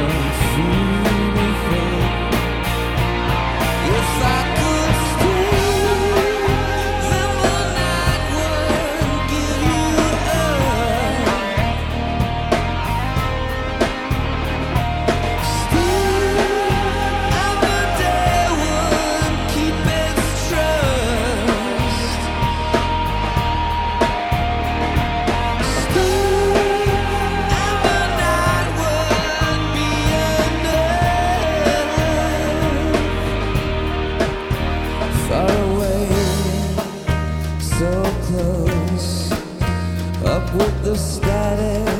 you don't with the static